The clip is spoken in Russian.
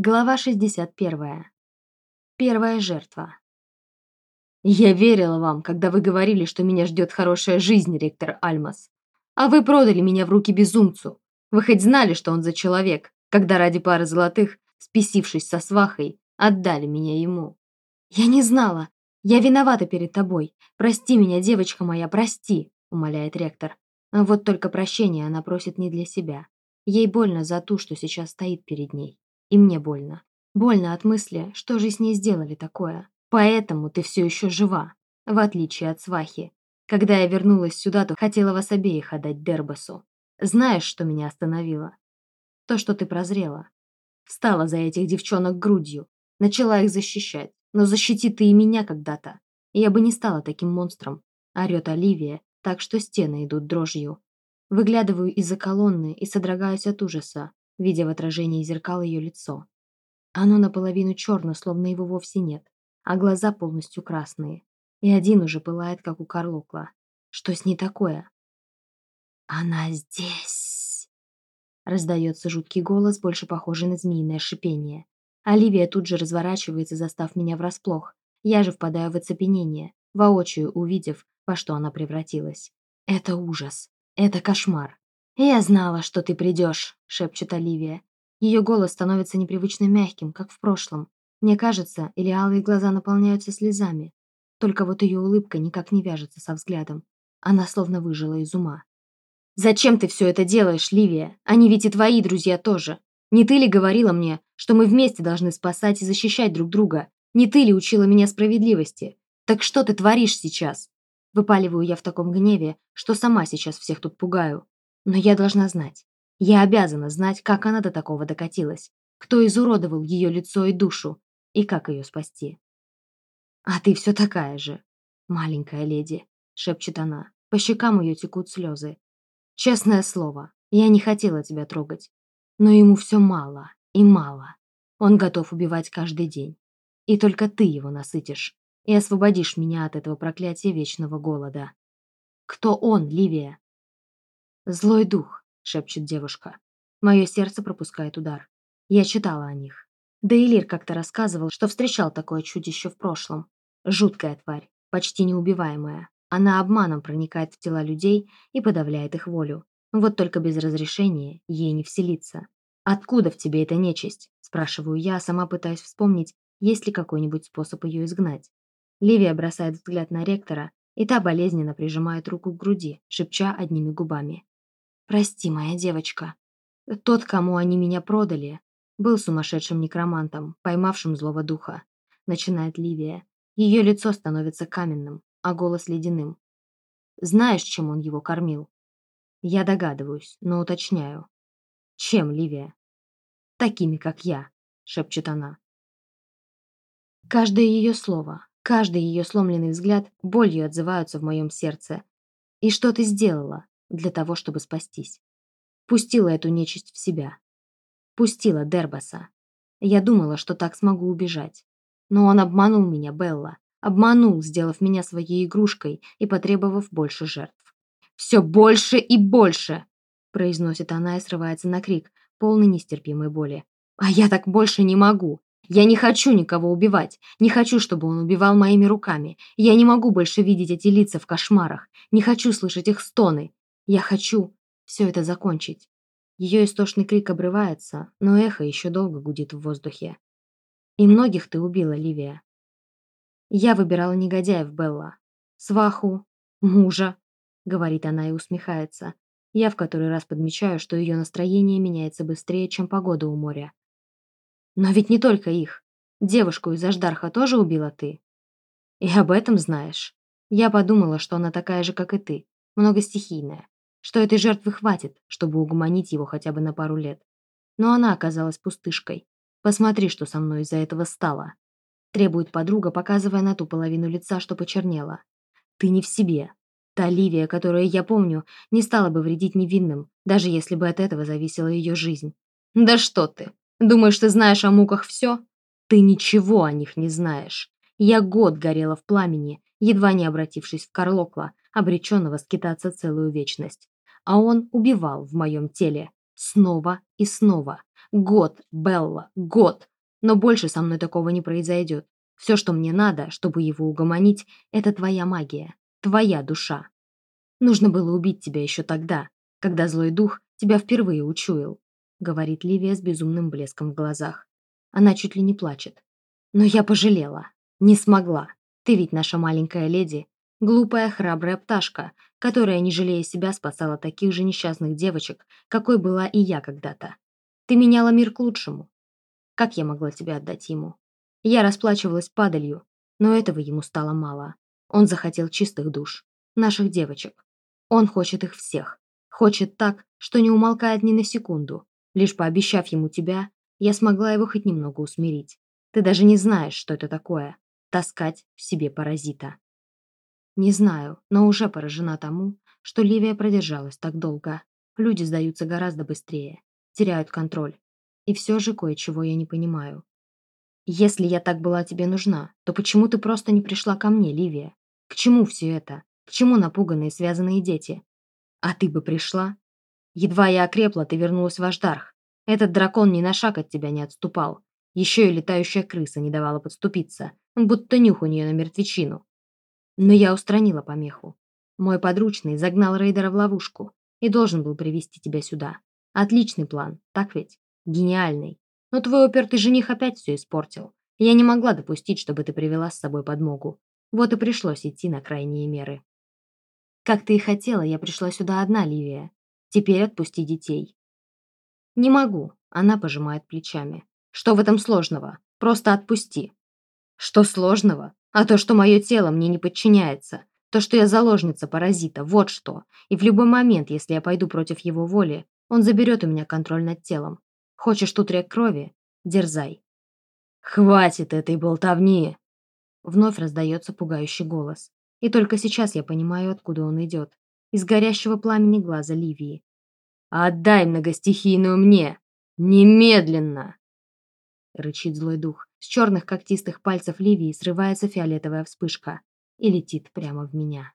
Глава 61. Первая жертва. «Я верила вам, когда вы говорили, что меня ждет хорошая жизнь, ректор Альмас. А вы продали меня в руки безумцу. Вы хоть знали, что он за человек, когда ради пары золотых, спесившись со свахой, отдали меня ему?» «Я не знала. Я виновата перед тобой. Прости меня, девочка моя, прости», — умоляет ректор. Вот только прощения она просит не для себя. Ей больно за ту, что сейчас стоит перед ней. И мне больно. Больно от мысли, что же с ней сделали такое. Поэтому ты все еще жива, в отличие от свахи. Когда я вернулась сюда, то хотела вас обеих отдать Дербасу. Знаешь, что меня остановило? То, что ты прозрела. Встала за этих девчонок грудью, начала их защищать. Но защити ты и меня когда-то. я бы не стала таким монстром. Орет Оливия, так что стены идут дрожью. Выглядываю из-за колонны и содрогаюсь от ужаса, видя в отражении зеркала ее лицо. Оно наполовину черно, словно его вовсе нет, а глаза полностью красные. И один уже пылает, как у Карлокла. Что с ней такое? «Она здесь!» Раздается жуткий голос, больше похожий на змеиное шипение. Оливия тут же разворачивается, застав меня врасплох. Я же впадаю в оцепенение, воочию увидев, во что она превратилась. Это ужас. Это кошмар. «Я знала, что ты придешь», — шепчет Оливия. Ее голос становится непривычно мягким, как в прошлом. Мне кажется, или алые глаза наполняются слезами. Только вот ее улыбка никак не вяжется со взглядом. Она словно выжила из ума. «Зачем ты все это делаешь, Ливия? Они ведь и твои друзья тоже. Не ты ли говорила мне, что мы вместе должны спасать и защищать друг друга? Не ты ли учила меня справедливости? Так что ты творишь сейчас?» Выпаливаю я в таком гневе, что сама сейчас всех тут пугаю. Но я должна знать. Я обязана знать, как она до такого докатилась. Кто изуродовал ее лицо и душу. И как ее спасти. «А ты все такая же, маленькая леди», — шепчет она. По щекам ее текут слезы. «Честное слово, я не хотела тебя трогать. Но ему все мало и мало. Он готов убивать каждый день. И только ты его насытишь и освободишь меня от этого проклятия вечного голода. Кто он, Ливия? «Злой дух», — шепчет девушка. Мое сердце пропускает удар. Я читала о них. Да и Лир как-то рассказывал, что встречал такое чудище в прошлом. Жуткая тварь, почти неубиваемая. Она обманом проникает в тела людей и подавляет их волю. Вот только без разрешения ей не вселиться. «Откуда в тебе эта нечисть?» – спрашиваю я, сама пытаюсь вспомнить, есть ли какой-нибудь способ ее изгнать. Ливия бросает взгляд на ректора, и та болезненно прижимает руку к груди, шепча одними губами. «Прости, моя девочка. Тот, кому они меня продали, был сумасшедшим некромантом, поймавшим злого духа», начинает Ливия. Ее лицо становится каменным, а голос ледяным. «Знаешь, чем он его кормил?» «Я догадываюсь, но уточняю». «Чем, Ливия?» «Такими, как я», — шепчет она. Каждое ее слово, каждый ее сломленный взгляд болью отзываются в моем сердце. «И что ты сделала?» Для того, чтобы спастись. Пустила эту нечисть в себя. Пустила Дербаса. Я думала, что так смогу убежать. Но он обманул меня, Белла. Обманул, сделав меня своей игрушкой и потребовав больше жертв. «Все больше и больше!» произносит она и срывается на крик, полный нестерпимой боли. «А я так больше не могу! Я не хочу никого убивать. Не хочу, чтобы он убивал моими руками. Я не могу больше видеть эти лица в кошмарах. Не хочу слышать их стоны. Я хочу все это закончить. Ее истошный крик обрывается, но эхо еще долго гудит в воздухе. И многих ты убила, Ливия. Я выбирала негодяев, Белла. Сваху, мужа, говорит она и усмехается. Я в который раз подмечаю, что ее настроение меняется быстрее, чем погода у моря. Но ведь не только их. Девушку из Аждарха тоже убила ты. И об этом знаешь. Я подумала, что она такая же, как и ты, многостихийная что этой жертвы хватит, чтобы угомонить его хотя бы на пару лет. Но она оказалась пустышкой. Посмотри, что со мной из-за этого стало. Требует подруга, показывая на ту половину лица, что почернела. Ты не в себе. Та Ливия, которую я помню, не стала бы вредить невинным, даже если бы от этого зависела ее жизнь. Да что ты? Думаешь, ты знаешь о муках все? Ты ничего о них не знаешь. Я год горела в пламени, едва не обратившись в Карлокла, обреченного скитаться целую вечность. А он убивал в моем теле, Снова и снова. Год, Белла, год. Но больше со мной такого не произойдет. Все, что мне надо, чтобы его угомонить, это твоя магия, твоя душа. Нужно было убить тебя еще тогда, когда злой дух тебя впервые учуял», — говорит Ливия с безумным блеском в глазах. Она чуть ли не плачет. «Но я пожалела. Не смогла. Ты ведь наша маленькая леди, глупая храбрая пташка, которая, не жалея себя, спасала таких же несчастных девочек, какой была и я когда-то. Ты меняла мир к лучшему. Как я могла тебя отдать ему? Я расплачивалась падалью, но этого ему стало мало. Он захотел чистых душ, наших девочек. Он хочет их всех. Хочет так, что не умолкает ни на секунду. Лишь пообещав ему тебя, я смогла его хоть немного усмирить. Ты даже не знаешь, что это такое – таскать в себе паразита. Не знаю, но уже поражена тому, что Ливия продержалась так долго. Люди сдаются гораздо быстрее, теряют контроль. И все же кое-чего я не понимаю. Если я так была тебе нужна, то почему ты просто не пришла ко мне, Ливия? К чему все это? К чему напуганные связанные дети? А ты бы пришла? Едва я окрепла, ты вернулась в Аждарх. Этот дракон ни на шаг от тебя не отступал. Еще и летающая крыса не давала подступиться, будто нюх у нее на мертвечину. Но я устранила помеху. Мой подручный загнал рейдера в ловушку и должен был привести тебя сюда. Отличный план, так ведь? Гениальный. Но твой упертый жених опять все испортил. Я не могла допустить, чтобы ты привела с собой подмогу. Вот и пришлось идти на крайние меры. Как ты и хотела, я пришла сюда одна, Ливия. Теперь отпусти детей. Не могу, она пожимает плечами. Что в этом сложного? Просто отпусти. Что сложного? А то, что мое тело мне не подчиняется. То, что я заложница паразита, вот что. И в любой момент, если я пойду против его воли, он заберет у меня контроль над телом. Хочешь тут рек крови? Дерзай. «Хватит этой болтовни!» Вновь раздается пугающий голос. И только сейчас я понимаю, откуда он идет. Из горящего пламени глаза Ливии. «Отдай многостихийную мне! Немедленно!» Рычит злой дух. С черных когтистых пальцев Ливии срывается фиолетовая вспышка и летит прямо в меня.